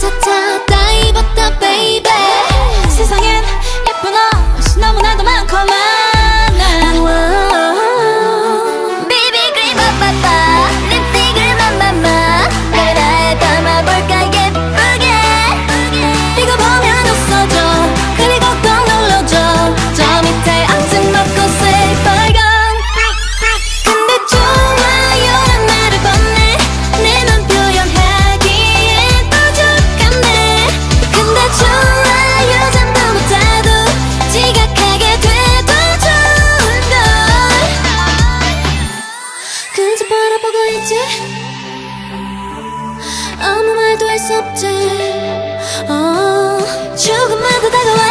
ta ta ta 없지? 아무 말도 할 수 없지. oh, 조금만 더 다가와.